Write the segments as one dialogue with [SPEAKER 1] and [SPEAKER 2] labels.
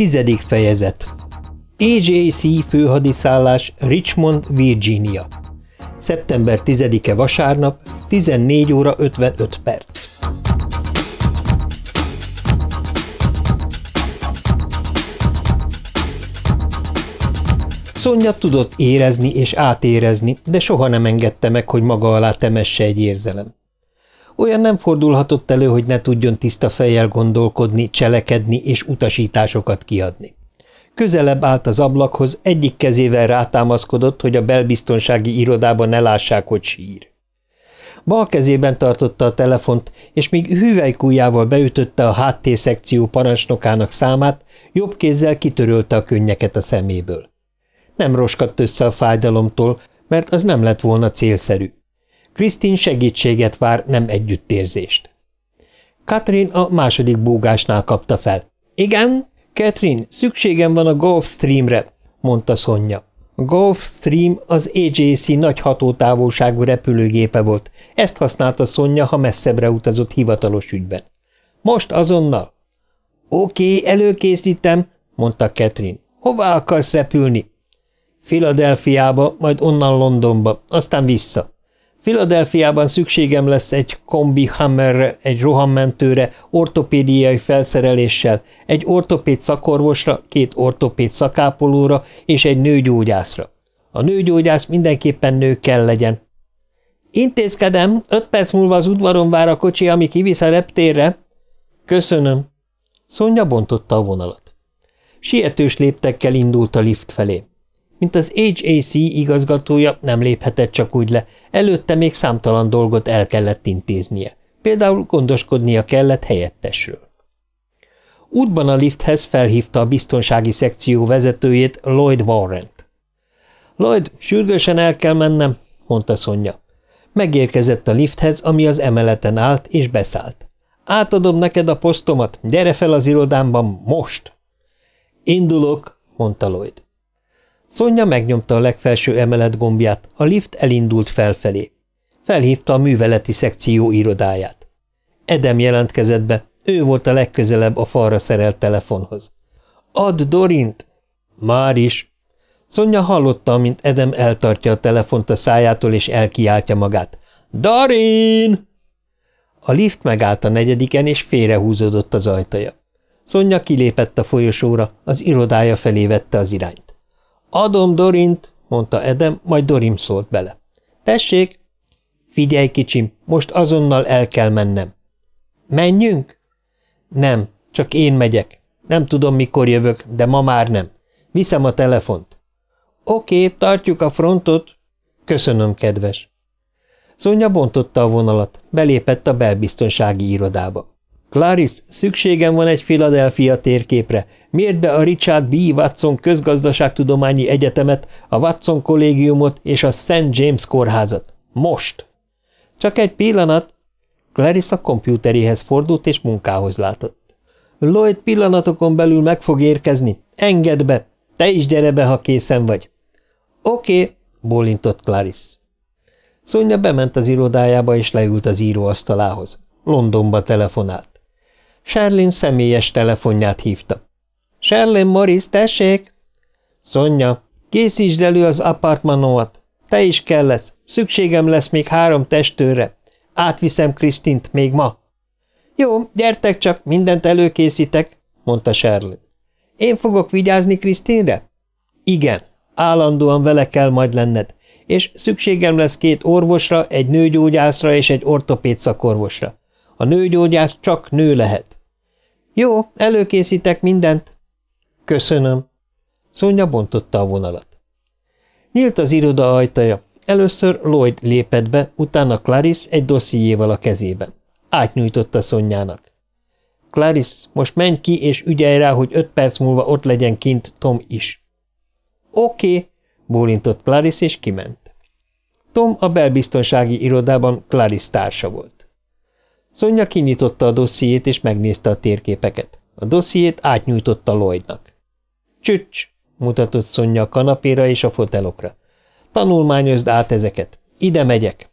[SPEAKER 1] Tizedik fejezet. AJC főhadiszállás Richmond, Virginia. Szeptember 10-e vasárnap, 14 óra 55 perc. Szonya tudott érezni és átérezni, de soha nem engedte meg, hogy maga alá temesse egy érzelem. Olyan nem fordulhatott elő, hogy ne tudjon tiszta fejjel gondolkodni, cselekedni és utasításokat kiadni. Közelebb állt az ablakhoz, egyik kezével rátámaszkodott, hogy a belbiztonsági irodában ne lássák, hogy sír. Bal kezében tartotta a telefont, és míg hüvelykújjával beütötte a háttérszekció parancsnokának számát, jobb kézzel kitörölte a könnyeket a szeméből. Nem roskadt össze a fájdalomtól, mert az nem lett volna célszerű. Krisztin segítséget vár, nem együttérzést. Katrin a második búgásnál kapta fel. – Igen, Katrin, szükségem van a Gulfstreamre, mondta Szonya. A Gulfstream az AJC nagy hatótávolságú repülőgépe volt. Ezt használta Szonya, ha messzebbre utazott hivatalos ügyben. Most azonnal. Oké, előkészítem, mondta Katrin. Hová akarsz repülni? Filadelfiába, majd onnan Londonba, aztán vissza. Filadelfiában szükségem lesz egy kombi Hammerre, egy rohammentőre, ortopédiai felszereléssel, egy ortopéd szakorvosra, két ortopéd szakápolóra és egy nőgyógyászra. A nőgyógyász mindenképpen nő kell legyen. Intézkedem, öt perc múlva az udvaron vár a kocsi, ami kivisz a reptérre. Köszönöm. Szonya bontotta a vonalat. Sietős léptekkel indult a lift felé. Mint az HAC igazgatója nem léphetett csak úgy le, előtte még számtalan dolgot el kellett intéznie. Például gondoskodnia kellett helyettesről. Útban a lifthez felhívta a biztonsági szekció vezetőjét, Lloyd Warrent. Lloyd, sürgősen el kell mennem, mondta Szonya. Megérkezett a lifthez, ami az emeleten állt, és beszállt. Átadom neked a posztomat, gyere fel az irodámban, most! Indulok, mondta Lloyd. Szonya megnyomta a legfelső emelet gombját, a lift elindult felfelé. Felhívta a műveleti szekció irodáját. Edem jelentkezett be, ő volt a legközelebb a falra szerelt telefonhoz. – Add Dorint! – Már is! Szonya hallotta, mint Edem eltartja a telefont a szájától, és elkiáltja magát. – Darin! A lift megállt a negyediken, és félrehúzódott az ajtaja. Szonya kilépett a folyosóra, az irodája felé vette az irányt. Adom Dorint, mondta Edem, majd Dorim szólt bele. Tessék! Figyelj, kicsim, most azonnal el kell mennem. Menjünk? Nem, csak én megyek. Nem tudom, mikor jövök, de ma már nem. Viszem a telefont. Oké, tartjuk a frontot. Köszönöm, kedves. Szonya bontotta a vonalat, belépett a belbiztonsági irodába. Clarice, szükségem van egy Philadelphia térképre. Miért be a Richard B. Watson közgazdaságtudományi egyetemet, a Watson kollégiumot és a St. James kórházat. Most! Csak egy pillanat! Clarice a kompjúteréhez fordult és munkához látott. Lloyd pillanatokon belül meg fog érkezni. Engedd be! Te is gyere be, ha készen vagy. Oké, okay, bólintott Clarice. Szonya bement az irodájába és leült az íróasztalához. Londonba telefonált. Sherlin személyes telefonját hívta. – Sherlin Morris, tessék! – Szonya, készítsd elő az apartmanomat. Te is kell lesz. Szükségem lesz még három testőre. Átviszem Krisztint még ma. – Jó, gyertek csak, mindent előkészítek – mondta Sherlin. – Én fogok vigyázni Krisztinre? – Igen, állandóan vele kell majd lenned, és szükségem lesz két orvosra, egy nőgyógyászra és egy ortopéd szakorvosra. A nőgyógyász csak nő lehet. Jó, előkészítek mindent. Köszönöm. Szonya bontotta a vonalat. Nyílt az iroda ajtaja. Először Lloyd lépett be, utána Clarice egy dossziéval a kezében. Átnyújtotta Szonyának. Clarice, most menj ki, és ügyelj rá, hogy öt perc múlva ott legyen kint Tom is. Oké, okay, bólintott Clarice, és kiment. Tom a belbiztonsági irodában Clarice társa volt. Szonya kinyitotta a dossziét, és megnézte a térképeket. A dossziét átnyújtotta Lloydnak. Csücs! mutatott Szonya a kanapéra és a fotelokra. Tanulmányozd át ezeket. Ide megyek.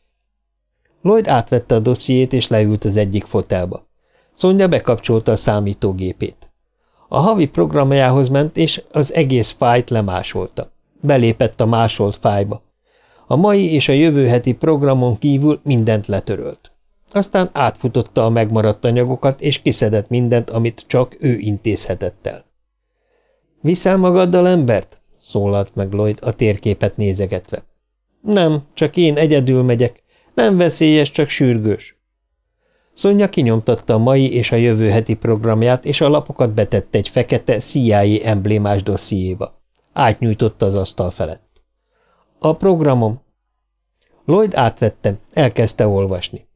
[SPEAKER 1] Lloyd átvette a dossziét, és leült az egyik fotelba. Szonya bekapcsolta a számítógépét. A havi programjához ment, és az egész fájt lemásolta. Belépett a másolt fájba. A mai és a jövő heti programon kívül mindent letörölt. Aztán átfutotta a megmaradt anyagokat, és kiszedett mindent, amit csak ő intézhetett el. – Viszel magaddal embert? – szólalt meg Lloyd a térképet nézegetve. – Nem, csak én egyedül megyek. Nem veszélyes, csak sürgős. Szonya kinyomtatta a mai és a jövő heti programját, és a lapokat betette egy fekete CIA emblémás dossziéba. Átnyújtotta az asztal felett. A programom. Lloyd átvette, elkezdte olvasni.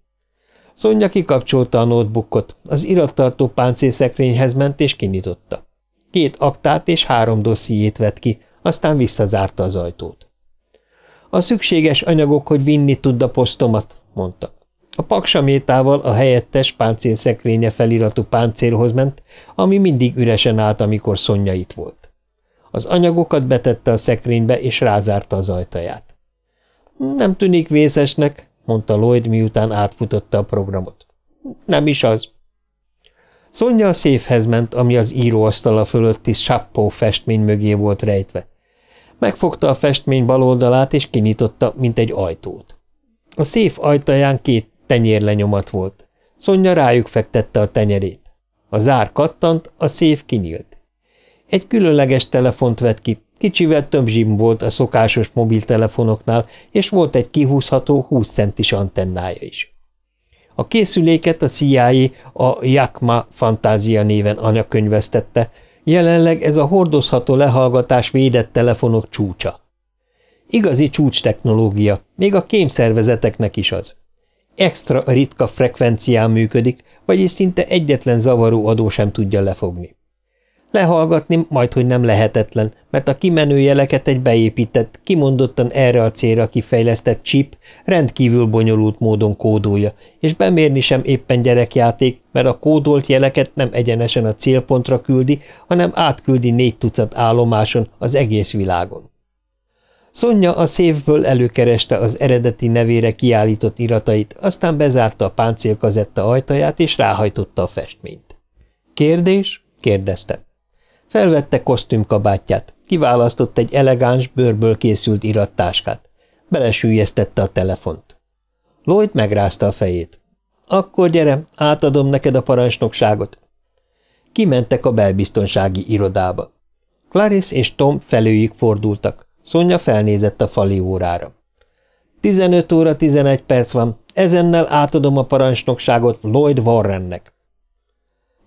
[SPEAKER 1] Szonya kikapcsolta a notebookot, az irattartó páncélszekrényhez ment és kinyitotta. Két aktát és három dossziét vett ki, aztán visszazárta az ajtót. A szükséges anyagok, hogy vinni tud a posztomat, mondta. A paksamétával a helyettes páncélszekrénye feliratú páncélhoz ment, ami mindig üresen állt, amikor Szonya itt volt. Az anyagokat betette a szekrénybe, és rázárta az ajtaját. Nem tűnik vészesnek, mondta Lloyd, miután átfutotta a programot. Nem is az. Szonya a széfhez ment, ami az íróasztala fölötti sappó festmény mögé volt rejtve. Megfogta a festmény bal oldalát, és kinyitotta, mint egy ajtót. A széf ajtaján két tenyérlenyomat volt. Szonya rájuk fektette a tenyerét. A zár kattant, a széf kinyílt. Egy különleges telefont vett ki, kicsivel több zsim volt a szokásos mobiltelefonoknál, és volt egy kihúzható 20 centis antennája is. A készüléket a CIA a Jakma Fantázia néven anyakönyvesztette, jelenleg ez a hordozható lehallgatás védett telefonok csúcsa. Igazi csúcs technológia, még a kémszervezeteknek is az extra ritka frekvencián működik, vagyis szinte egyetlen zavaró adó sem tudja lefogni. Lehallgatni majdhogy nem lehetetlen, mert a kimenő jeleket egy beépített, kimondottan erre a célra kifejlesztett chip rendkívül bonyolult módon kódolja, és bemérni sem éppen gyerekjáték, mert a kódolt jeleket nem egyenesen a célpontra küldi, hanem átküldi négy tucat állomáson az egész világon. Szonya a szévből előkereste az eredeti nevére kiállított iratait, aztán bezárta a páncélkazetta ajtaját, és ráhajtotta a festményt. – Kérdés? – kérdezte. Felvette kosztümkabátját, kiválasztott egy elegáns, bőrből készült irattáskát. Belesülyeztette a telefont. Lloyd megrázta a fejét. – Akkor gyere, átadom neked a parancsnokságot. Kimentek a belbiztonsági irodába. Clarice és Tom felőjük fordultak. Szonya felnézett a fali órára. 15 óra 11 perc van, ezennel átadom a parancsnokságot Lloyd Warrennek.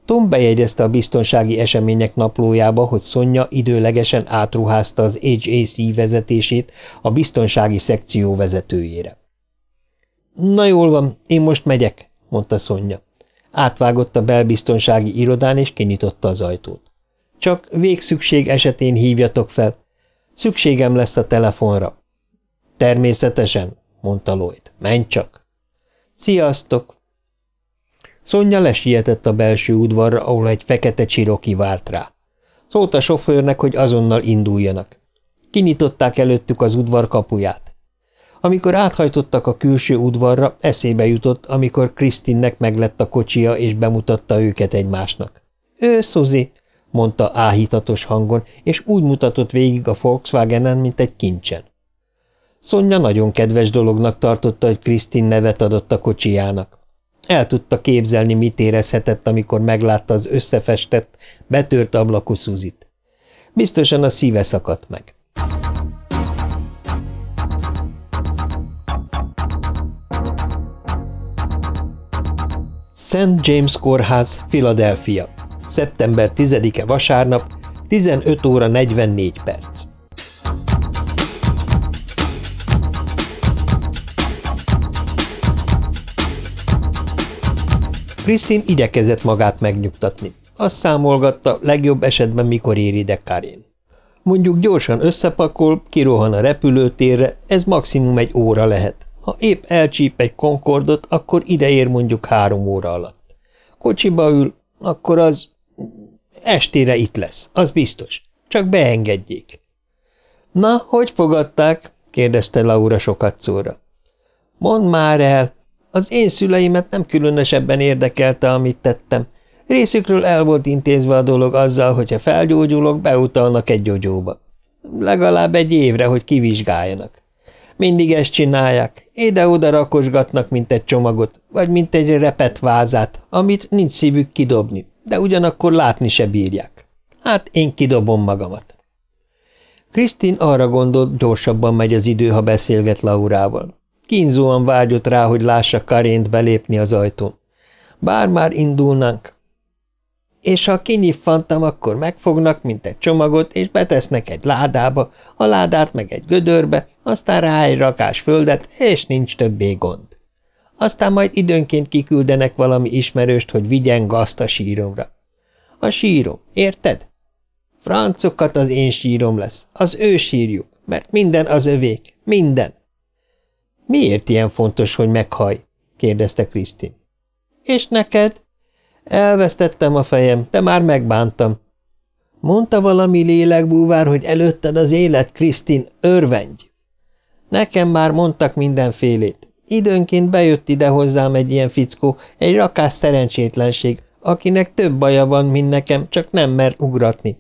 [SPEAKER 1] Tom bejegyezte a biztonsági események naplójába, hogy Szonya időlegesen átruházta az HAC vezetését a biztonsági szekció vezetőjére. Na jól van, én most megyek, mondta Szonya. Átvágott a belbiztonsági irodán, és kinyitotta az ajtót. Csak végszükség esetén hívjatok fel, Szükségem lesz a telefonra. Természetesen, mondta Lloyd. Menj csak. Sziasztok! Szonya lesietett a belső udvarra, ahol egy fekete csiroki várt rá. Szólt a sofőrnek, hogy azonnal induljanak. Kinyitották előttük az udvar kapuját. Amikor áthajtottak a külső udvarra, eszébe jutott, amikor Krisztinnek meglett a kocsia, és bemutatta őket egymásnak. – Ő, Szuzi, mondta áhítatos hangon, és úgy mutatott végig a Volkswagenen, mint egy kincsen. Szonya nagyon kedves dolognak tartotta, hogy Krisztin nevet adott a kocsijának. El tudta képzelni, mit érezhetett, amikor meglátta az összefestett, betört ablakú Szuzit. Biztosan a szíve szakadt meg. St. James Kórház, Philadelphia szeptember 10-e vasárnap, 15 óra 44 perc. Krisztin igyekezett magát megnyugtatni. Azt számolgatta, legjobb esetben mikor ér ide Karin. Mondjuk gyorsan összepakol, kirohan a repülőtérre, ez maximum egy óra lehet. Ha épp elcsíp egy Concordot, akkor ide ér mondjuk három óra alatt. Kocsiba ül, akkor az Estére itt lesz, az biztos. Csak beengedjék. Na, hogy fogadták? kérdezte Laura sokat szóra. Mondd már el, az én szüleimet nem különösebben érdekelte, amit tettem. Részükről el volt intézve a dolog azzal, hogyha felgyógyulok, beutalnak egy gyógyóba. Legalább egy évre, hogy kivizsgáljanak. Mindig ezt csinálják, ide-oda rakosgatnak, mint egy csomagot, vagy mint egy repet vázát, amit nincs szívük kidobni, de ugyanakkor látni se bírják. Hát én kidobom magamat. Krisztin arra gondolt, gyorsabban megy az idő, ha beszélget Laurával. Kínzóan vágyott rá, hogy lássa Karént belépni az ajtón. Bár már indulnánk. És ha kinyiffantam, akkor megfognak, mint egy csomagot, és betesznek egy ládába, a ládát meg egy gödörbe, aztán rá egy rakás földet, és nincs többé gond. Aztán majd időnként kiküldenek valami ismerőst, hogy vigyen gazt a síromra. A sírom, érted? Francokat az én sírom lesz, az ő sírjuk, mert minden az övék, minden. Miért ilyen fontos, hogy meghaj? kérdezte Krisztin. És neked? Elvesztettem a fejem, de már megbántam. Mondta valami lélekbúvár, hogy előtted az élet, Krisztin, örvendj. Nekem már mondtak mindenfélét. Időnként bejött ide hozzám egy ilyen fickó, egy rakás szerencsétlenség, akinek több baja van, mint nekem, csak nem mer ugratni.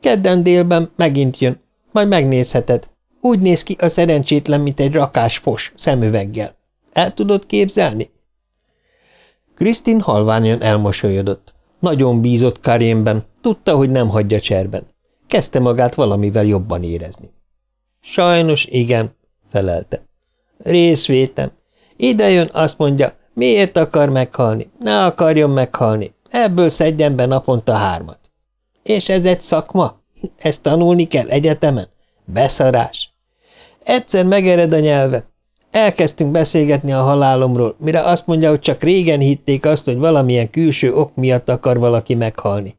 [SPEAKER 1] Kedden délben megint jön, majd megnézheted. Úgy néz ki a szerencsétlen, mint egy rakás fos, szemüveggel. El tudod képzelni? Krisztin halványan elmosolyodott. Nagyon bízott Karénben, tudta, hogy nem hagyja cserben. Kezdte magát valamivel jobban érezni. Sajnos igen, felelte. Részvétem. Ide jön, azt mondja, miért akar meghalni? Ne akarjon meghalni. Ebből szedjen be naponta hármat. És ez egy szakma? Ezt tanulni kell egyetemen? Beszarás. Egyszer megered a nyelve. Elkezdtünk beszélgetni a halálomról, mire azt mondja, hogy csak régen hitték azt, hogy valamilyen külső ok miatt akar valaki meghalni.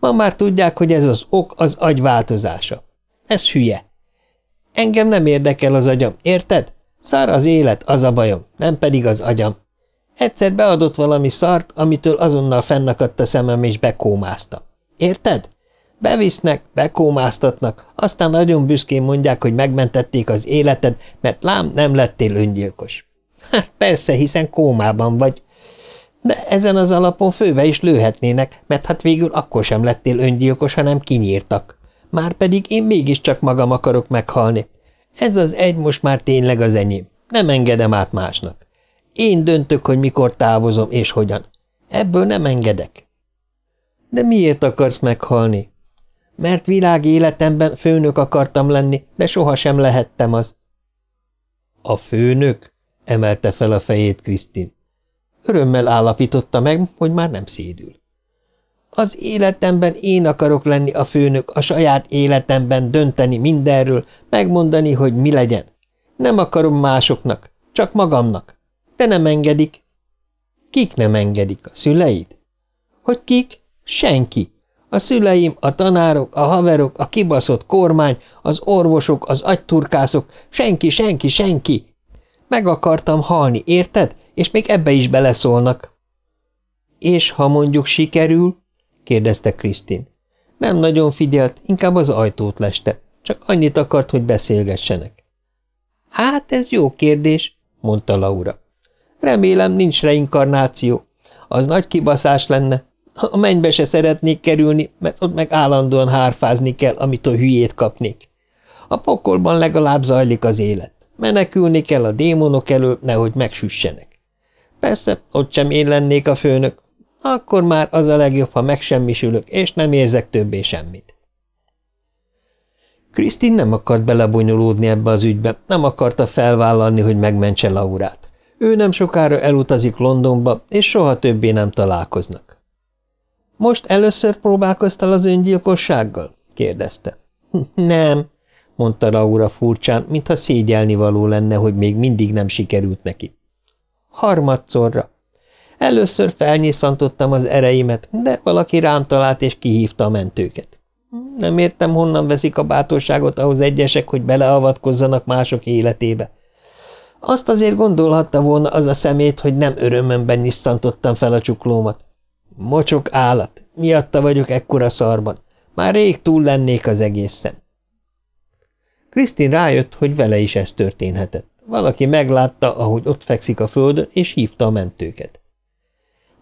[SPEAKER 1] Ma már tudják, hogy ez az ok az agy változása. Ez hülye. Engem nem érdekel az agyam, érted? Szar az élet, az a bajom, nem pedig az agyam. Egyszer beadott valami szart, amitől azonnal fennakadt a szemem, és bekómázta. Érted? Bevisznek, bekómáztatnak, aztán nagyon büszkén mondják, hogy megmentették az életed, mert lám nem lettél öngyilkos. Hát persze, hiszen kómában vagy. De ezen az alapon főve is lőhetnének, mert hát végül akkor sem lettél öngyilkos, hanem kinyírtak. Márpedig én mégiscsak magam akarok meghalni. Ez az egy most már tényleg az enyém. Nem engedem át másnak. Én döntök, hogy mikor távozom és hogyan. Ebből nem engedek. De miért akarsz meghalni? Mert világ életemben főnök akartam lenni, de sohasem lehettem az. A főnök? emelte fel a fejét Krisztin. Örömmel állapította meg, hogy már nem szédül. Az életemben én akarok lenni a főnök, a saját életemben dönteni mindenről, megmondani, hogy mi legyen. Nem akarom másoknak, csak magamnak. De nem engedik. Kik nem engedik? A szüleid? Hogy kik? Senki. A szüleim, a tanárok, a haverok, a kibaszott kormány, az orvosok, az agyturkászok, senki, senki, senki. Meg akartam halni, érted? És még ebbe is beleszólnak. És ha mondjuk sikerül? kérdezte Krisztin. Nem nagyon figyelt, inkább az ajtót leste. Csak annyit akart, hogy beszélgessenek. Hát ez jó kérdés, mondta Laura. Remélem nincs reinkarnáció. Az nagy kibaszás lenne, a mennybe se szeretnék kerülni, mert ott meg állandóan hárfázni kell, amitől hülyét kapnék. A pokolban legalább zajlik az élet. Menekülni kell a démonok elől, nehogy megsüssenek. Persze, ott sem én lennék a főnök. Akkor már az a legjobb, ha megsemmisülök, és nem érzek többé semmit. Krisztin nem akart belebonyolódni ebbe az ügybe, nem akarta felvállalni, hogy megmentse Laurát. Ő nem sokára elutazik Londonba, és soha többé nem találkoznak. Most először próbálkoztál az öngyilkossággal? kérdezte. Nem, mondta Laura furcsán, mintha szégyelni való lenne, hogy még mindig nem sikerült neki. Harmadszorra. Először felnyiszantottam az ereimet, de valaki rám talált és kihívta a mentőket. Nem értem, honnan veszik a bátorságot ahhoz egyesek, hogy beleavatkozzanak mások életébe. Azt azért gondolhatta volna az a szemét, hogy nem örömömben nyisztantottam fel a csuklómat. Mocsok állat, miatta vagyok ekkora szarban. Már rég túl lennék az egészen. Krisztin rájött, hogy vele is ez történhetett. Valaki meglátta, ahogy ott fekszik a földön, és hívta a mentőket.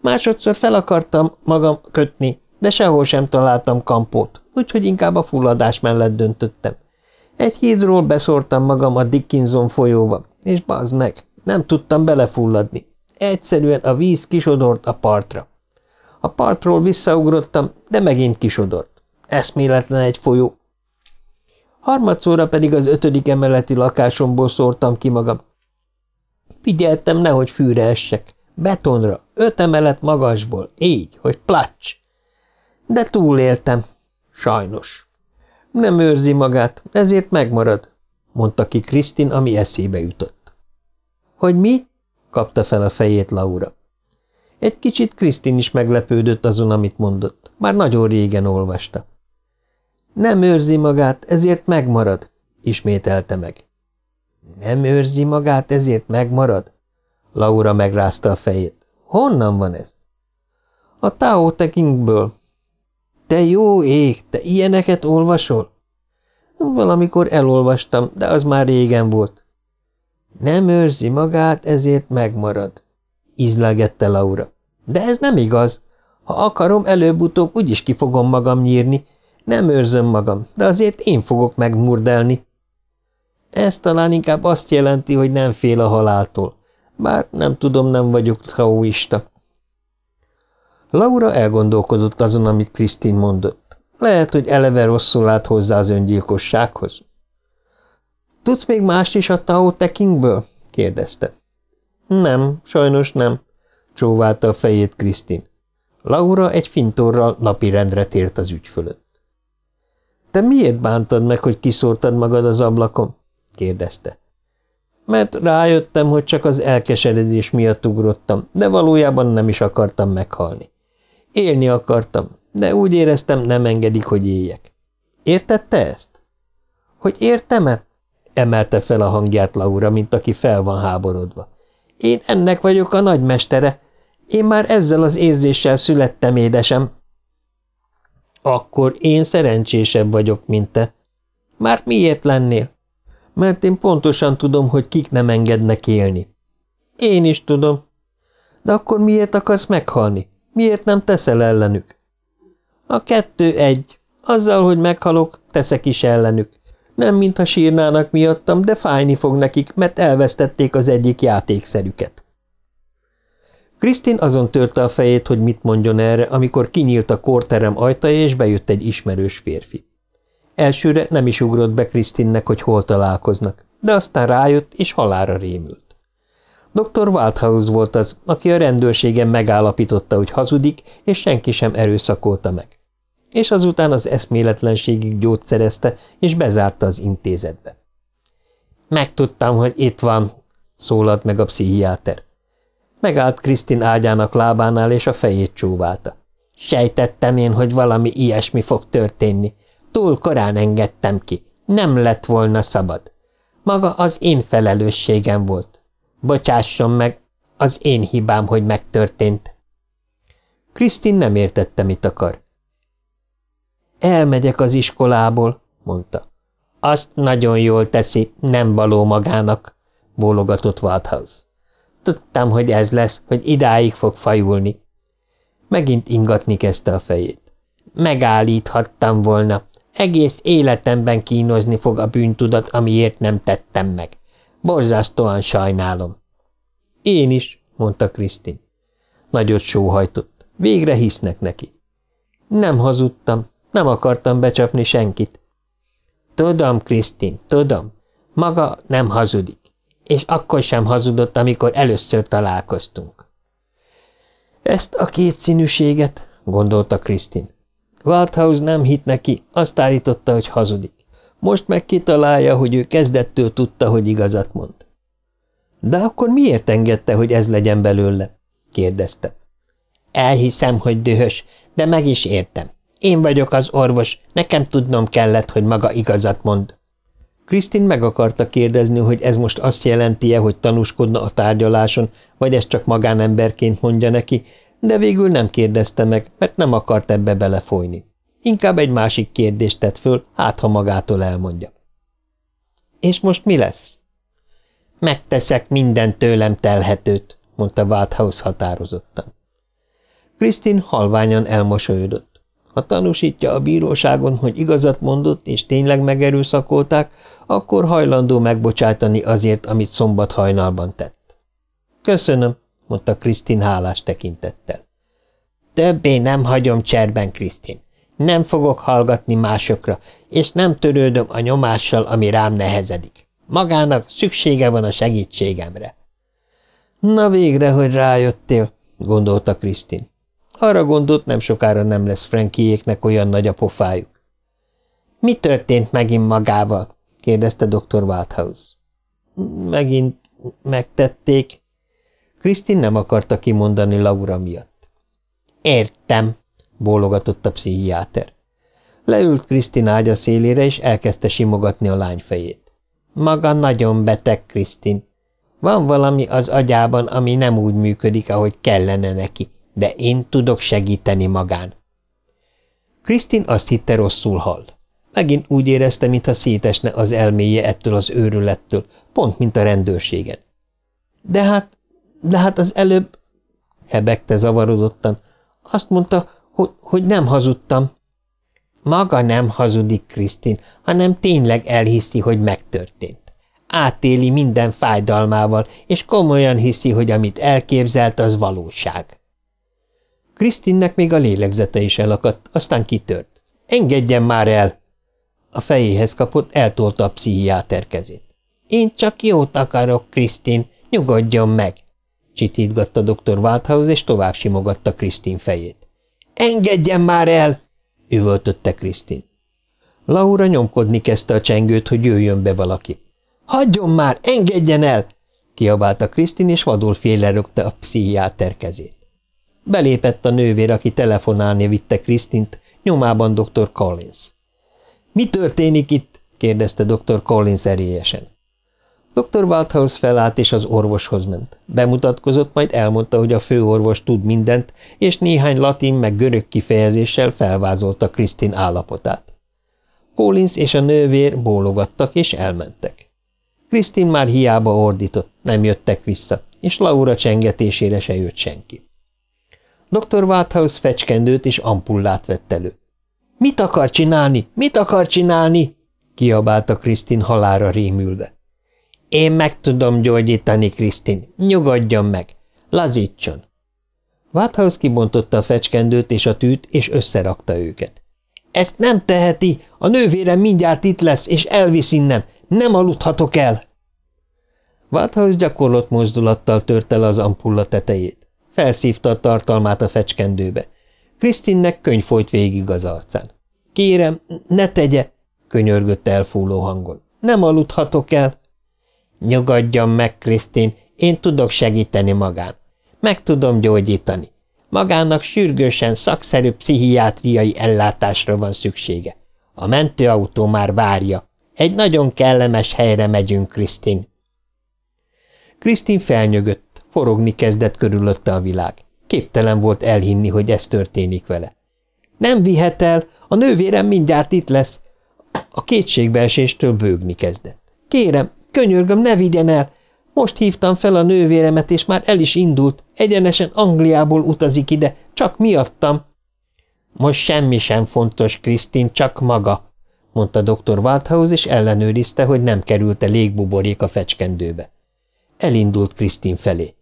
[SPEAKER 1] Másodszor fel akartam magam kötni, de sehol sem találtam kampót, úgyhogy inkább a fulladás mellett döntöttem. Egy hídról beszórtam magam a Dickinson folyóba, és bazd meg, nem tudtam belefulladni. Egyszerűen a víz kisodort a partra. A partról visszaugrottam, de megint kisodort. Eszméletlen egy folyó. Harmadszóra pedig az ötödik emeleti lakásomból szórtam ki magam. Figyeltem, nehogy fűre essek. Betonra, öt emelet magasból, így, hogy placs. De túléltem. Sajnos. Nem őrzi magát, ezért megmarad, mondta ki Krisztin, ami eszébe jutott. Hogy mi? kapta fel a fejét Laura. Egy kicsit Krisztin is meglepődött azon, amit mondott. Már nagyon régen olvasta. Nem őrzi magát, ezért megmarad, ismételte meg. Nem őrzi magát, ezért megmarad? Laura megrázta a fejét. Honnan van ez? A Tao Te. Te jó ég, te ilyeneket olvasol? Valamikor elolvastam, de az már régen volt. Nem őrzi magát, ezért megmarad, ízlelgette Laura. De ez nem igaz. Ha akarom, előbb-utóbb úgyis ki fogom magam nyírni. Nem őrzöm magam, de azért én fogok megmurdelni. Ez talán inkább azt jelenti, hogy nem fél a haláltól. Bár nem tudom, nem vagyok taoista. Laura elgondolkodott azon, amit Krisztin mondott. Lehet, hogy eleve rosszul állt hozzá az öngyilkossághoz. – Tudsz még mást is a Tao Tekingből? – kérdezte. – Nem, sajnos nem – csóválta a fejét Krisztin. Laura egy fintorral napirendre tért az ügy fölött. – Te miért bántad meg, hogy kiszórtad magad az ablakon? – kérdezte. Mert rájöttem, hogy csak az elkeseredés miatt ugrottam, de valójában nem is akartam meghalni. Élni akartam, de úgy éreztem, nem engedik, hogy éljek. Értette ezt? Hogy értem-e? emelte fel a hangját Laura, mint aki fel van háborodva. Én ennek vagyok a nagymestere. Én már ezzel az érzéssel születtem, édesem. Akkor én szerencsésebb vagyok, mint te. Már miért lennél? Mert én pontosan tudom, hogy kik nem engednek élni. Én is tudom. De akkor miért akarsz meghalni? Miért nem teszel ellenük? A kettő egy. Azzal, hogy meghalok, teszek is ellenük. Nem mintha sírnának miattam, de fájni fog nekik, mert elvesztették az egyik játékszerüket. Krisztin azon törte a fejét, hogy mit mondjon erre, amikor kinyílt a korterem ajtaja, és bejött egy ismerős férfi. Elsőre nem is ugrott be Krisztinnek, hogy hol találkoznak, de aztán rájött, és halára rémült. Dr. Waldhaus volt az, aki a rendőrségen megállapította, hogy hazudik, és senki sem erőszakolta meg. És azután az eszméletlenségig gyógyszerezte, és bezárta az intézetbe. Megtudtam, hogy itt van, szólalt meg a pszichiáter. Megállt Krisztin ágyának lábánál, és a fejét csóválta. Sejtettem én, hogy valami ilyesmi fog történni. Túl korán engedtem ki. Nem lett volna szabad. Maga az én felelősségem volt. Bocsásson meg, az én hibám, hogy megtörtént. Krisztin nem értette, mit akar. Elmegyek az iskolából, mondta. Azt nagyon jól teszi, nem való magának, bólogatott Walthouse. Tudtam, hogy ez lesz, hogy idáig fog fajulni. Megint ingatni kezdte a fejét. Megállíthattam volna. Egész életemben kínozni fog a bűntudat, amiért nem tettem meg. Borzasztóan sajnálom. Én is, mondta Krisztin. Nagyot sóhajtott. Végre hisznek neki. Nem hazudtam, nem akartam becsapni senkit. Tudom, Krisztin, tudom. Maga nem hazudik. És akkor sem hazudott, amikor először találkoztunk. Ezt a kétszínűséget, gondolta Krisztin. Waldhaus nem hitt neki, azt állította, hogy hazudik. Most meg kitalálja, hogy ő kezdettől tudta, hogy igazat mond. De akkor miért engedte, hogy ez legyen belőle? kérdezte. Elhiszem, hogy dühös, de meg is értem. Én vagyok az orvos, nekem tudnom kellett, hogy maga igazat mond. Krisztin meg akarta kérdezni, hogy ez most azt jelenti-e, hogy tanúskodna a tárgyaláson, vagy ezt csak magánemberként mondja neki, de végül nem kérdezte meg, mert nem akart ebbe belefolyni. Inkább egy másik kérdést tett föl, hát ha magától elmondja. És most mi lesz? Megteszek minden tőlem telhetőt, mondta Walthouse határozottan. Krisztin halványan elmosolyodott. Ha tanúsítja a bíróságon, hogy igazat mondott, és tényleg megerőszakolták, akkor hajlandó megbocsátani azért, amit szombat hajnalban tett. Köszönöm, mondta Krisztin hálás tekintettel. Többé nem hagyom cserben, Krisztin. Nem fogok hallgatni másokra, és nem törődöm a nyomással, ami rám nehezedik. Magának szüksége van a segítségemre. Na végre, hogy rájöttél, gondolta Krisztin. Arra gondolt, nem sokára nem lesz Frankiéknek olyan nagy a pofájuk. Mi történt megint magával? kérdezte dr. Walthouse. Megint megtették. Krisztin nem akarta kimondani Laura miatt. Értem, bólogatott a pszichiáter. Leült Krisztin ágya szélére, és elkezdte simogatni a lány fejét. Maga nagyon beteg, Krisztin. Van valami az agyában, ami nem úgy működik, ahogy kellene neki, de én tudok segíteni magán. Krisztin azt hitte rosszul hall. Megint úgy érezte, mintha szétesne az elméje ettől az őrülettől, pont mint a rendőrségen. De hát, de hát az előbb, hebegte zavarodottan, azt mondta, hogy, hogy nem hazudtam. Maga nem hazudik, Krisztin, hanem tényleg elhiszi, hogy megtörtént. Átéli minden fájdalmával, és komolyan hiszi, hogy amit elképzelt, az valóság. Krisztinnek még a lélegzete is elakadt, aztán kitört. Engedjen már el! A fejéhez kapott, eltolta a pszichiáter kezét. Én csak jót akarok, Krisztin, nyugodjon meg! Csitítgatta dr. Walthouse, és tovább simogatta Krisztin fejét. Engedjen már el! üvöltötte Krisztin. Laura nyomkodni kezdte a csengőt, hogy jöjjön be valaki. Hagyjon már, engedjen el! kiabálta Krisztin, és vadul félrerögte a pszichiáter kezét. Belépett a nővér, aki telefonálni vitte Krisztint, nyomában dr. Collins. – Mi történik itt? – kérdezte dr. Collins erélyesen. Dr. Walthouse felállt és az orvoshoz ment. Bemutatkozott, majd elmondta, hogy a főorvos tud mindent, és néhány latin meg görög kifejezéssel felvázolta Krisztin állapotát. Collins és a nővér bólogattak és elmentek. Krisztin már hiába ordított, nem jöttek vissza, és Laura csengetésére se jött senki. Dr. Walthouse fecskendőt és ampullát vett elő. – Mit akar csinálni? Mit akar csinálni? – kiabálta Krisztin halára rémülve. – Én meg tudom gyógyítani, Krisztin. Nyugodjon meg. Lazítson. Walthouse kibontotta a fecskendőt és a tűt, és összerakta őket. – Ezt nem teheti! A nővérem mindjárt itt lesz, és elvisz innen. Nem aludhatok el! Walthouse gyakorlott mozdulattal tört el az ampulla tetejét. Felszívta a tartalmát a fecskendőbe. Krisztinnek könyv folyt végig az arcán. – Kérem, ne tegye! – könyörgött elfúló hangon. – Nem aludhatok el! – Nyugodjon meg, Krisztin, én tudok segíteni magán. Meg tudom gyógyítani. Magának sürgősen szakszerű pszichiátriai ellátásra van szüksége. A mentőautó már várja. Egy nagyon kellemes helyre megyünk, Krisztin. Krisztin felnyögött. Forogni kezdett körülötte a világ. Képtelen volt elhinni, hogy ez történik vele. Nem vihet el, a nővérem mindjárt itt lesz. A kétségbeeséstől bőgni kezdett. Kérem, könyörgöm, ne vigyen el! Most hívtam fel a nővéremet, és már el is indult. Egyenesen Angliából utazik ide, csak miattam. Most semmi sem fontos, Krisztin, csak maga, mondta dr. Walthouse, és ellenőrizte, hogy nem került-e légbuborék a fecskendőbe. Elindult Krisztin felé.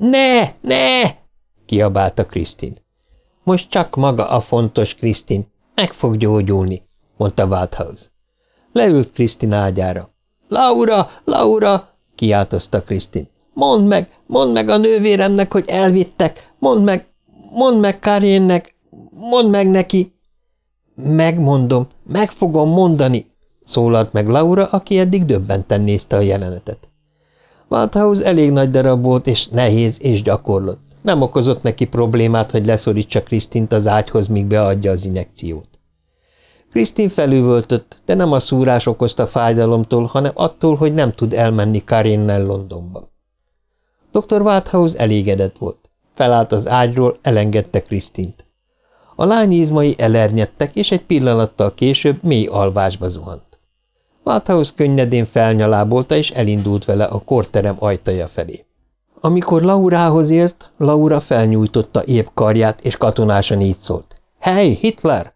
[SPEAKER 1] Ne, ne! kiabálta Krisztin. Most csak maga a fontos, Krisztin. Meg fog gyógyulni, mondta Walthouse. Leült Krisztin ágyára. Laura, Laura! kiáltozta Krisztin. Mondd meg, mondd meg a nővéremnek, hogy elvittek. Mondd meg, mondd meg Karénnek, mondd meg neki. Megmondom, meg fogom mondani, szólalt meg Laura, aki eddig döbbenten nézte a jelenetet. Walthouse elég nagy darab volt, és nehéz és gyakorlott. Nem okozott neki problémát, hogy leszorítsa Krisztint az ágyhoz, míg beadja az injekciót. Krisztin felüvöltött, de nem a szúrás okozta fájdalomtól, hanem attól, hogy nem tud elmenni Karinnel Londonba. Dr. Walthouse elégedett volt. Felállt az ágyról, elengedte Krisztint. A lány izmai elernyedtek, és egy pillanattal később mély alvásba zuhant. Walthouse könnyedén felnyalábolta, és elindult vele a korterem ajtaja felé. Amikor Laurához ért, Laura felnyújtotta épp karját, és katonásan így szólt. – Hely, Hitler!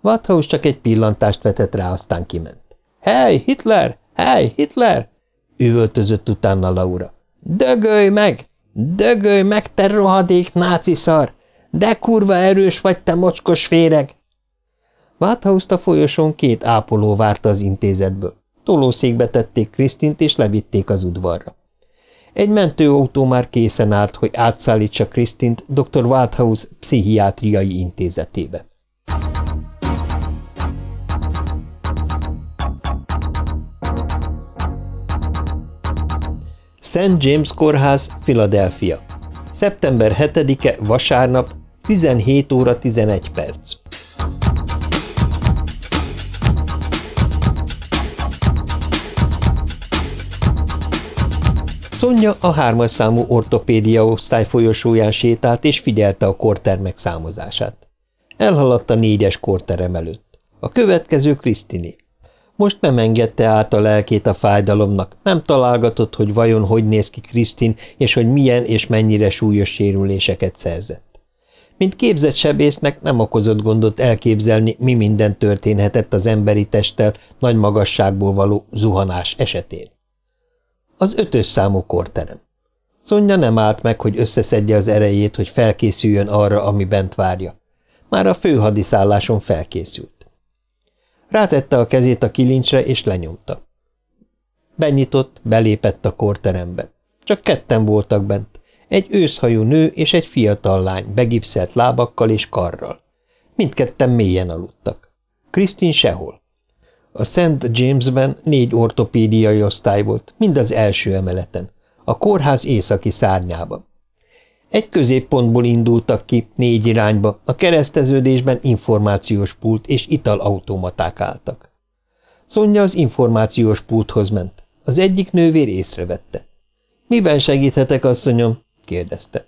[SPEAKER 1] Wathaus csak egy pillantást vetett rá, aztán kiment. – Hely, Hitler! Hely, Hitler! – üvöltözött utána Laura. – Dögölj meg! Dögölj meg, te rohadék náci szar! De kurva erős vagy, te mocskos féreg! Wathauszt a folyosón két ápoló várta az intézetből. Tolószékbe tették Krisztint, és levitték az udvarra. Egy mentőautó már készen állt, hogy átszállítsa Krisztint dr. Waldhaus pszichiátriai intézetébe. St. James Kórház, Philadelphia. Szeptember 7-e, vasárnap, 17 óra 11 perc. Szonya a hármas számú ortopédia osztály folyosóján sétált, és figyelte a kortermek számozását. Elhaladt a négyes korterem előtt. A következő Krisztiné. Most nem engedte át a lelkét a fájdalomnak, nem találgatott, hogy vajon hogy néz ki Krisztin, és hogy milyen és mennyire súlyos sérüléseket szerzett. Mint képzett sebésznek nem okozott gondot elképzelni, mi minden történhetett az emberi testtel nagy magasságból való zuhanás esetén. Az ötös számú korterem. Szonya nem állt meg, hogy összeszedje az erejét, hogy felkészüljön arra, ami bent várja. Már a főhadiszálláson felkészült. Rátette a kezét a kilincsre, és lenyomta. Benyitott, belépett a korterembe. Csak ketten voltak bent. Egy őszhajú nő és egy fiatal lány, begipszelt lábakkal és karral. Mindketten mélyen aludtak. Krisztin sehol. A St. Jamesben négy ortopédiai osztály volt, mind az első emeleten, a kórház északi szárnyában. Egy középpontból indultak ki, négy irányba, a kereszteződésben információs pult és italautomaták álltak. Szonya az információs pulthoz ment. Az egyik nővér észrevette. – Miben segíthetek, asszonyom? – kérdezte.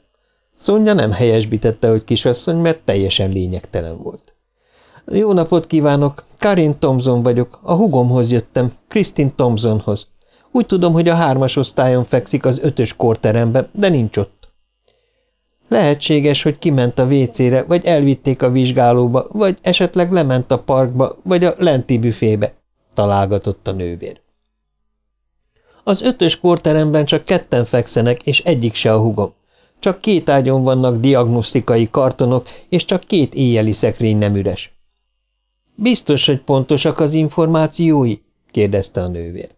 [SPEAKER 1] Szonya nem helyesbítette, hogy kisasszony, mert teljesen lényegtelen volt. Jó napot kívánok! Karin Thompson vagyok. A hugomhoz jöttem, Kristin Thompsonhoz. Úgy tudom, hogy a hármas osztályon fekszik az ötös korterembe, de nincs ott. Lehetséges, hogy kiment a vécére, vagy elvitték a vizsgálóba, vagy esetleg lement a parkba, vagy a lenti büfébe, találgatott a nővér. Az ötös korteremben csak ketten fekszenek, és egyik se a hugom. Csak két ágyon vannak diagnosztikai kartonok, és csak két éjjeli szekrény nem üres. Biztos, hogy pontosak az információi? kérdezte a nővér.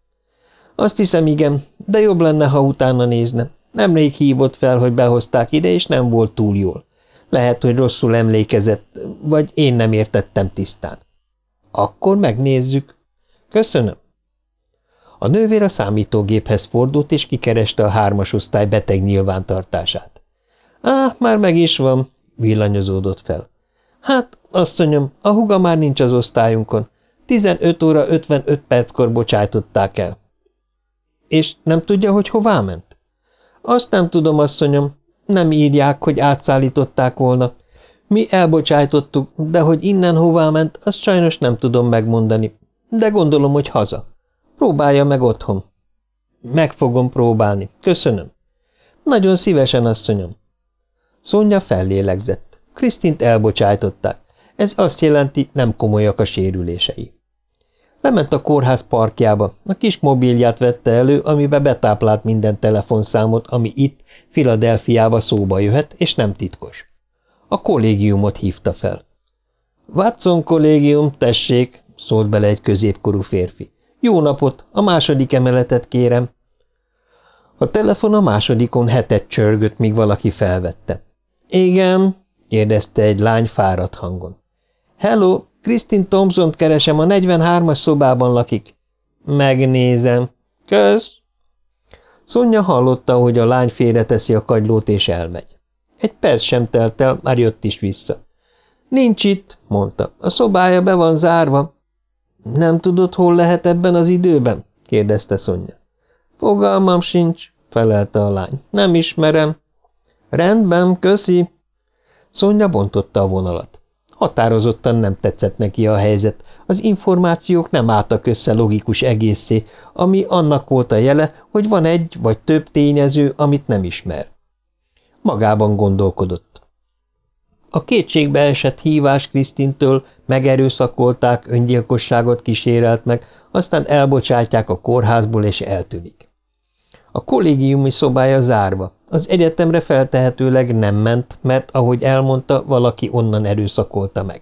[SPEAKER 1] Azt hiszem, igen, de jobb lenne, ha utána nézne. Nemrég hívott fel, hogy behozták ide, és nem volt túl jól. Lehet, hogy rosszul emlékezett, vagy én nem értettem tisztán. Akkor megnézzük. Köszönöm. A nővér a számítógéphez fordult, és kikereste a hármas osztály beteg nyilvántartását. Á, már meg is van, villanyozódott fel. Hát, asszonyom, a huga már nincs az osztályunkon. 15 óra 55 perckor bocsájtották el. És nem tudja, hogy hová ment? Azt nem tudom, asszonyom. Nem írják, hogy átszállították volna. Mi elbocsájtottuk, de hogy innen hová ment, azt sajnos nem tudom megmondani. De gondolom, hogy haza. Próbálja meg otthon. Meg fogom próbálni. Köszönöm. Nagyon szívesen, asszonyom. Szonya fellélegzett. Krisztint elbocsájtották. Ez azt jelenti, nem komolyak a sérülései. Lement a kórház parkjába, a kis mobilját vette elő, amibe betáplált minden telefonszámot, ami itt, Filadelfiába szóba jöhet, és nem titkos. A kollégiumot hívta fel. – Watson kollégium, tessék! – szólt bele egy középkorú férfi. – Jó napot! A második emeletet kérem! A telefon a másodikon hetet csörgött, míg valaki felvette. – Igen? – kérdezte egy lány fáradt hangon. Hello, Kristin thompson keresem, a 43-as szobában lakik. Megnézem. Kösz. Szonya hallotta, hogy a lány félreteszi a kagylót és elmegy. Egy perc sem telt el, már jött is vissza. Nincs itt, mondta. A szobája be van zárva. Nem tudod, hol lehet ebben az időben? kérdezte Szonya. Fogalmam sincs, felelte a lány. Nem ismerem. Rendben, köszi. Szonya bontotta a vonalat. Határozottan nem tetszett neki a helyzet, az információk nem álltak össze logikus egészé, ami annak volt a jele, hogy van egy vagy több tényező, amit nem ismer. Magában gondolkodott. A kétségbe esett hívás Krisztintől megerőszakolták, öngyilkosságot kísérelt meg, aztán elbocsátják a kórházból és eltűnik. A kollégiumi szobája zárva, az egyetemre feltehetőleg nem ment, mert ahogy elmondta, valaki onnan erőszakolta meg.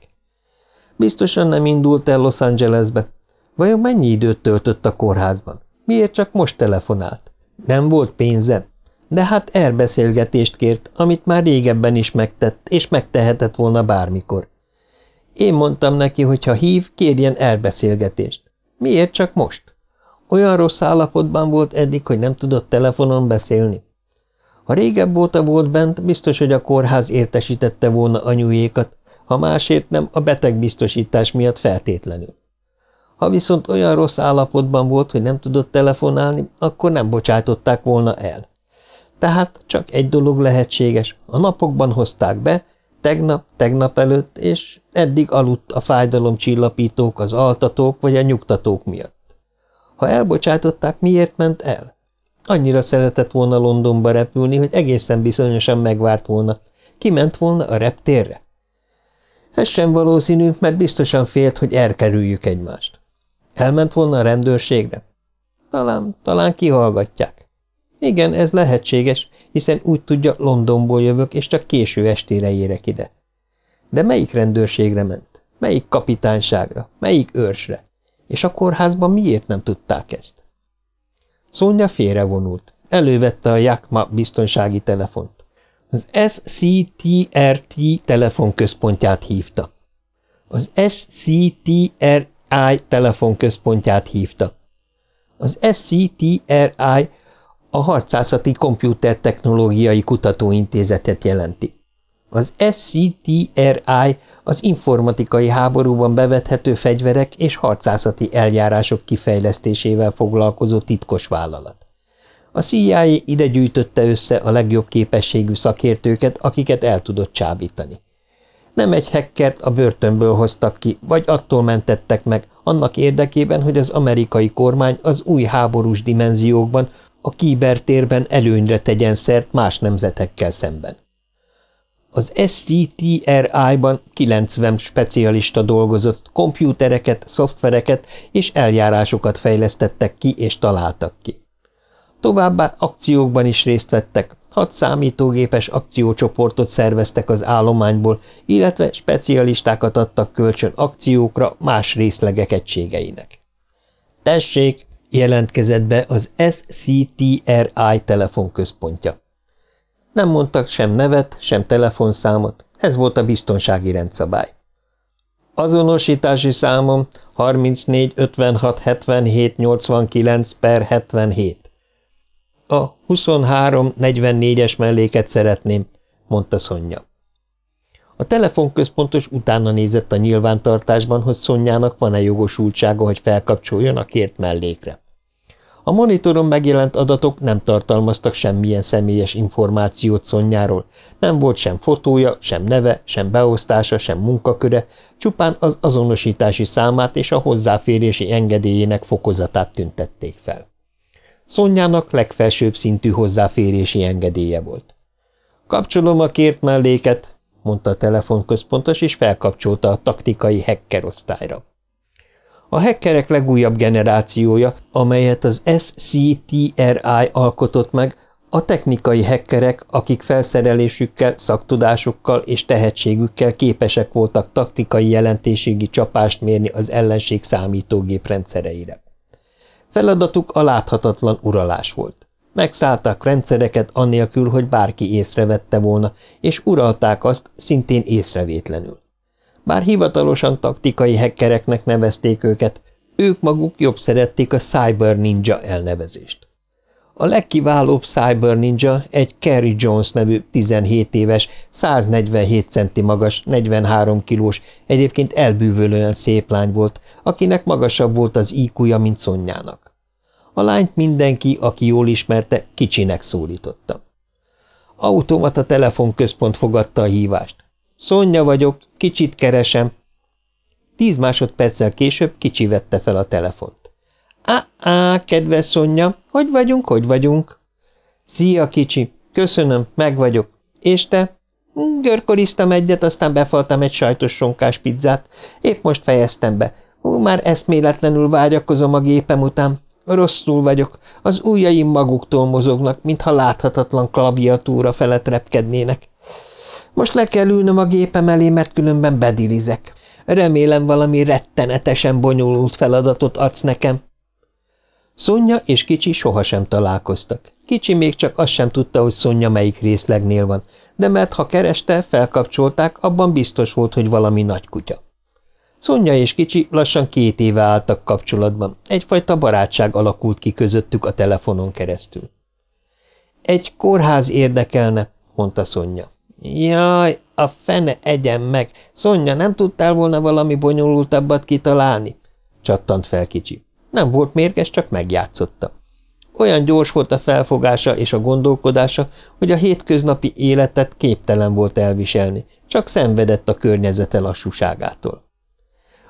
[SPEAKER 1] Biztosan nem indult el Los Angelesbe. Vajon mennyi időt töltött a kórházban? Miért csak most telefonált? Nem volt pénze? De hát elbeszélgetést kért, amit már régebben is megtett, és megtehetett volna bármikor. Én mondtam neki, hogy ha hív, kérjen elbeszélgetést. Miért csak most? Olyan rossz állapotban volt eddig, hogy nem tudott telefonon beszélni. Ha régebb óta volt bent, biztos, hogy a kórház értesítette volna anyujékat, ha másért nem, a betegbiztosítás miatt feltétlenül. Ha viszont olyan rossz állapotban volt, hogy nem tudott telefonálni, akkor nem bocsátották volna el. Tehát csak egy dolog lehetséges, a napokban hozták be, tegnap, tegnap előtt, és eddig aludt a fájdalomcsillapítók, az altatók vagy a nyugtatók miatt. Ha elbocsátották, miért ment el? Annyira szeretett volna Londonba repülni, hogy egészen bizonyosan megvárt volna. Kiment volna a reptérre? Ez sem valószínű, mert biztosan félt, hogy elkerüljük egymást. Elment volna a rendőrségre? Talán, talán kihallgatják. Igen, ez lehetséges, hiszen úgy tudja, Londonból jövök, és csak késő estére érek ide. De melyik rendőrségre ment? Melyik kapitányságra? Melyik őrsre? És a kórházban miért nem tudták ezt? Szonya félrevonult. Elővette a Jakma biztonsági telefont. Az SCTRT telefonközpontját hívta. Az SCTRI telefonközpontját hívta. Az SCTRI a Harcászati Komputertechnológiai Kutatóintézetet jelenti. Az SCTRI az informatikai háborúban bevethető fegyverek és harcászati eljárások kifejlesztésével foglalkozó titkos vállalat. A CIA ide gyűjtötte össze a legjobb képességű szakértőket, akiket el tudott csábítani. Nem egy hackert a börtönből hoztak ki, vagy attól mentettek meg, annak érdekében, hogy az amerikai kormány az új háborús dimenziókban, a kíbertérben előnyre tegyen szert más nemzetekkel szemben. Az SCTRI-ban 90 specialista dolgozott, kompjútereket, szoftvereket és eljárásokat fejlesztettek ki és találtak ki. Továbbá akciókban is részt vettek, hat számítógépes akciócsoportot szerveztek az állományból, illetve specialistákat adtak kölcsön akciókra más részlegek egységeinek. Tessék, jelentkezett be az SCTRI telefonközpontja. Nem mondtak sem nevet, sem telefonszámot, ez volt a biztonsági rendszabály. Azonosítási számom 34 56 77 89 per 77. A 23-44-es melléket szeretném, mondta Szonya. A telefonközpontos utána nézett a nyilvántartásban, hogy Szonyának van-e jogosultsága, hogy felkapcsoljon a kért mellékre. A monitoron megjelent adatok nem tartalmaztak semmilyen személyes információt Szonyáról, nem volt sem fotója, sem neve, sem beosztása, sem munkaköre, csupán az azonosítási számát és a hozzáférési engedélyének fokozatát tüntették fel. Szonyának legfelsőbb szintű hozzáférési engedélye volt. Kapcsolom a kért melléket, mondta a telefonközpontos, és felkapcsolta a taktikai hacker osztályra. A hackerek legújabb generációja, amelyet az SCTRI alkotott meg, a technikai hackerek, akik felszerelésükkel, szaktudásukkal és tehetségükkel képesek voltak taktikai jelentőségi csapást mérni az ellenség számítógép rendszereire. Feladatuk a láthatatlan uralás volt. Megszállták rendszereket annélkül, hogy bárki észrevette volna, és uralták azt szintén észrevétlenül. Bár hivatalosan taktikai hekkereknek nevezték őket, ők maguk jobb szerették a Cyber Ninja elnevezést. A legkiválóbb Cyber Ninja egy Kerry Jones nevű 17 éves, 147 centi magas, 43 kilós, egyébként elbűvölően szép lány volt, akinek magasabb volt az iq mint Szonyának. A lányt mindenki, aki jól ismerte, kicsinek szólította. Automata telefonközpont fogadta a hívást. Szonya vagyok, kicsit keresem. Tíz másodperccel később kicsi vette fel a telefont. Á, á, kedves Szonya, hogy vagyunk, hogy vagyunk? Szia, kicsi, köszönöm, meg vagyok. És te? Görkoriztam egyet, aztán befaltam egy sajtos sonkás pizzát. Épp most fejeztem be. Hú, már eszméletlenül vágyakozom a gépem után. Rosszul vagyok. Az ujjaim maguktól mozognak, mintha láthatatlan klaviatúra felett repkednének. Most le kell ülnöm a gépem elé, mert különben bedilizek. Remélem valami rettenetesen bonyolult feladatot adsz nekem. Szonya és Kicsi sohasem találkoztak. Kicsi még csak azt sem tudta, hogy Szonya melyik részlegnél van, de mert ha kereste, felkapcsolták, abban biztos volt, hogy valami nagy kutya. Szonya és Kicsi lassan két éve álltak kapcsolatban, egyfajta barátság alakult ki közöttük a telefonon keresztül. Egy kórház érdekelne, mondta Szonya. Jaj, a fene egyen meg! Szonya, nem tudtál volna valami bonyolultabbat kitalálni? Csattant fel kicsi. Nem volt mérges, csak megjátszotta. Olyan gyors volt a felfogása és a gondolkodása, hogy a hétköznapi életet képtelen volt elviselni, csak szenvedett a környezete lassúságától.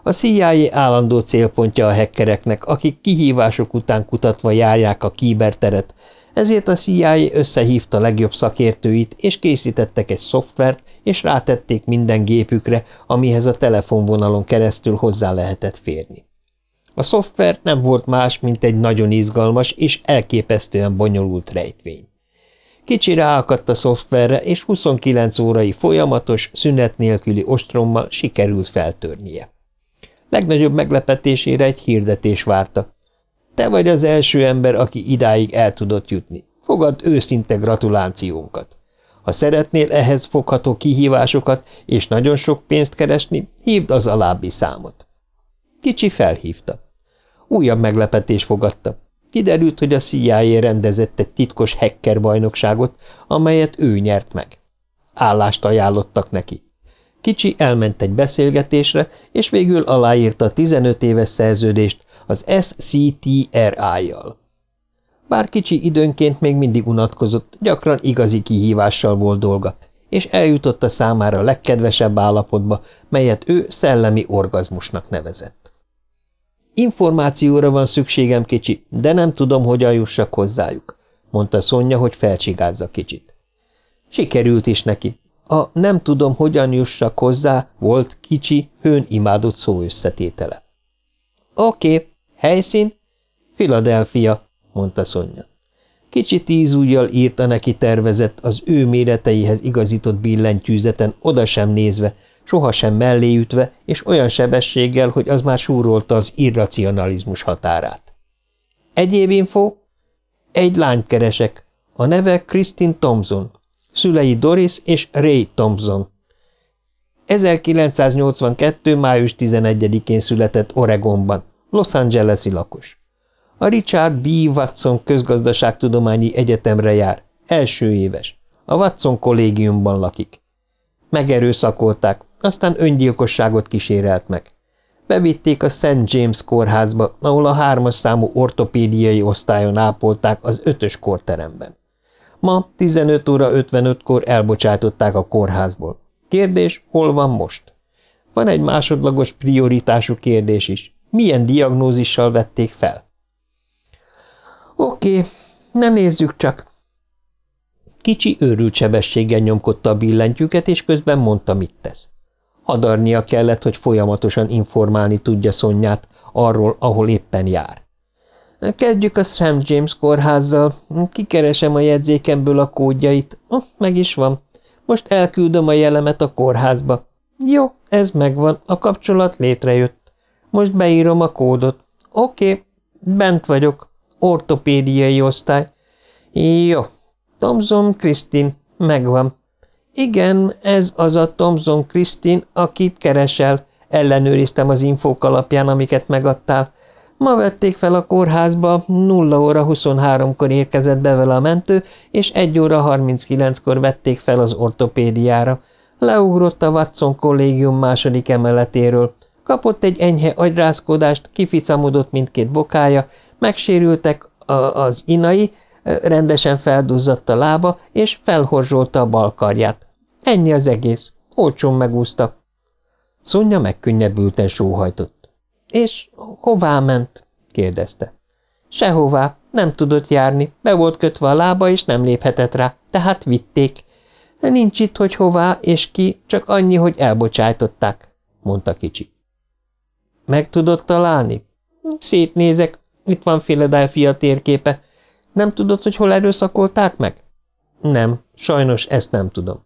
[SPEAKER 1] A CIA állandó célpontja a hekkereknek, akik kihívások után kutatva járják a kíberteret, ezért a CIA összehívta legjobb szakértőit, és készítettek egy szoftvert, és rátették minden gépükre, amihez a telefonvonalon keresztül hozzá lehetett férni. A szoftver nem volt más, mint egy nagyon izgalmas és elképesztően bonyolult rejtvény. Kicsi ráakadt a szoftverre, és 29 órai folyamatos, szünet nélküli ostrommal sikerült feltörnie. Legnagyobb meglepetésére egy hirdetés várta. Te vagy az első ember, aki idáig el tudott jutni. Fogad őszinte gratulációnkat. Ha szeretnél ehhez fogható kihívásokat és nagyon sok pénzt keresni, hívd az alábbi számot. Kicsi felhívta. Újabb meglepetés fogadta. Kiderült, hogy a CIA rendezett egy titkos hacker bajnokságot, amelyet ő nyert meg. Állást ajánlottak neki. Kicsi elment egy beszélgetésre, és végül aláírta a 15 éves szerződést az SCTRI-jal. Bár kicsi időnként még mindig unatkozott, gyakran igazi kihívással volt dolga, és eljutott a számára legkedvesebb állapotba, melyet ő szellemi orgazmusnak nevezett. Információra van szükségem, kicsi, de nem tudom, hogyan jussak hozzájuk, mondta Szonya, hogy felcsigázza kicsit. Sikerült is neki. A nem tudom, hogyan jussak hozzá volt kicsi, hőn imádott szó összetétele. Oké, okay. helyszín? Philadelphia, mondta Szonya. Kicsi tíz ujjal írta neki tervezett, az ő méreteihez igazított billentyűzeten, oda sem nézve, sohasem mellé ütve, és olyan sebességgel, hogy az már súrolta az irracionalizmus határát. Egyéb info? Egy lányt keresek. A neve Kristin Thompson. Szülei Doris és Ray Thompson. 1982. május 11-én született Oregonban, Los Angeles-i lakos. A Richard B. Watson közgazdaságtudományi egyetemre jár, első éves. A Watson kollégiumban lakik. Megerőszakolták, aztán öngyilkosságot kísérelt meg. Bevitték a St. James kórházba, ahol a hármas számú ortopédiai osztályon ápolták az ötös korteremben. Ma 15 óra 55-kor elbocsátották a kórházból. Kérdés, hol van most? Van egy másodlagos prioritású kérdés is. Milyen diagnózissal vették fel? Oké, nem nézzük csak. Kicsi őrült sebességgel nyomkodta a billentyűket, és közben mondta, mit tesz. Hadarnia kellett, hogy folyamatosan informálni tudja Szonyát arról, ahol éppen jár. Kezdjük a St. James kórházzal. Kikeresem a jegyzékemből a kódjait. Meg is van. Most elküldöm a jelemet a kórházba. Jó, ez megvan, a kapcsolat létrejött. Most beírom a kódot. Oké, okay, bent vagyok. Ortopédiai osztály. Jó, Thomson Kristin, megvan. Igen, ez az a Thomson Kristin, akit keresel. Ellenőriztem az infók alapján, amiket megadtál. Ma vették fel a kórházba, 0 óra 23-kor érkezett be vele a mentő, és 1 óra 39-kor vették fel az ortopédiára. Leugrott a Watson kollégium második emeletéről. Kapott egy enyhe agyrázkodást, kificamodott mindkét bokája, megsérültek a, az inai, rendesen felduzzadt a lába, és felhorzsolta a bal karját. Ennyi az egész. Olcsón megúszta. Szonya megkönnyebbülten sóhajtott. És hová ment? kérdezte. Sehová, nem tudott járni, be volt kötve a lába, és nem léphetett rá, tehát vitték. Nincs itt, hogy hová és ki, csak annyi, hogy elbocsájtották, mondta kicsi. Meg tudod találni? Szétnézek, itt van Philadelphia térképe. Nem tudod, hogy hol erőszakolták meg? Nem, sajnos ezt nem tudom.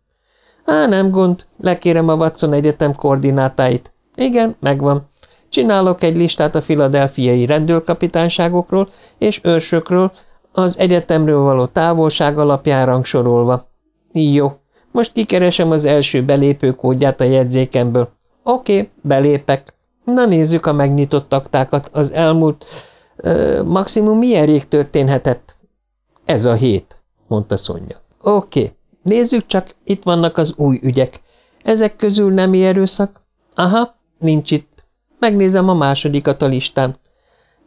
[SPEAKER 1] Á, nem gond, lekérem a Watson Egyetem koordinátáit. Igen, megvan. Csinálok egy listát a filadelfiai rendőrkapitányságokról és őrsökről, az egyetemről való távolság alapján rangsorolva. Jó, most kikeresem az első belépő kódját a jegyzékemből. Oké, belépek. Na nézzük a megnyitott aktákat. Az elmúlt... Ö, maximum milyen rég történhetett? Ez a hét, mondta Szonya. Oké, nézzük csak, itt vannak az új ügyek. Ezek közül nem erőszak? Aha, nincs itt. Megnézem a másodikat a listán.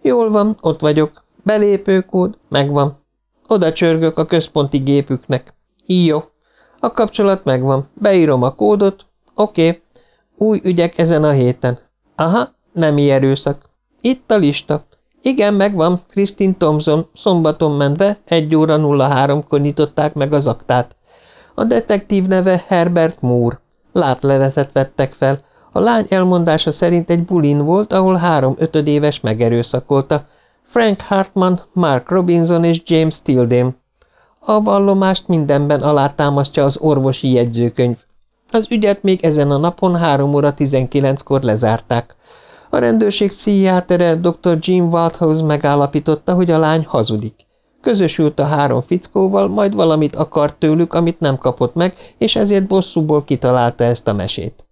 [SPEAKER 1] Jól van, ott vagyok. Belépőkód, megvan. Oda csörgök a központi gépüknek. Jó. A kapcsolat megvan. Beírom a kódot. Oké. Új ügyek ezen a héten. Aha, nem erőszak. Itt a lista. Igen, megvan. Kristin Thompson szombaton ment be, 1 óra 03-kor nyitották meg az aktát. A detektív neve Herbert Moore. Látleletet vettek fel. A lány elmondása szerint egy bulin volt, ahol három ötödéves megerőszakolta. Frank Hartman, Mark Robinson és James Tildem. A vallomást mindenben alátámasztja az orvosi jegyzőkönyv. Az ügyet még ezen a napon 3 óra 19-kor lezárták. A rendőrség pszichiátere dr. Jim Walthouse megállapította, hogy a lány hazudik. Közösült a három fickóval, majd valamit akart tőlük, amit nem kapott meg, és ezért bosszúból kitalálta ezt a mesét.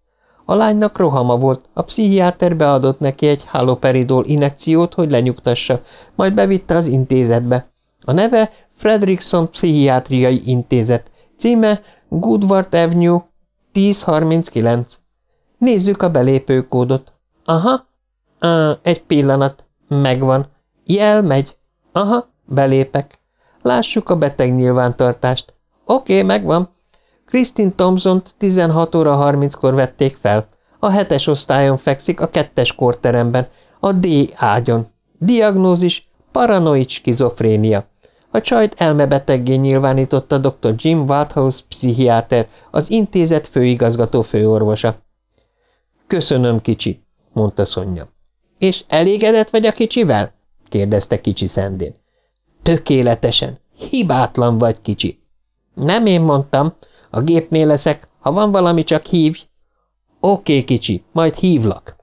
[SPEAKER 1] A lánynak rohama volt, a pszichiáter beadott neki egy haloperidol inekciót, hogy lenyugtassa, majd bevitte az intézetbe. A neve Fredrickson Pszichiátriai Intézet, címe Goodward Avenue 1039. Nézzük a belépőkódot. Aha, Á, egy pillanat, megvan. Jel megy. Aha, belépek. Lássuk a beteg nyilvántartást. Oké, megvan. Kristin thompson 16 óra 30-kor vették fel. A hetes osztályon fekszik a kettes korteremben, a D ágyon. Diagnózis paranoid skizofrénia. A csajt elmebeteggé nyilvánította dr. Jim Walthouse pszichiáter, az intézet főigazgató főorvosa. Köszönöm, kicsi, mondta Szonya. És elégedett vagy a kicsivel? kérdezte kicsi szendén. Tökéletesen. Hibátlan vagy, kicsi. Nem én mondtam. A gépnél leszek. Ha van valami, csak hívj. Oké, kicsi, majd hívlak.